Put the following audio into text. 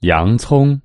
洋葱。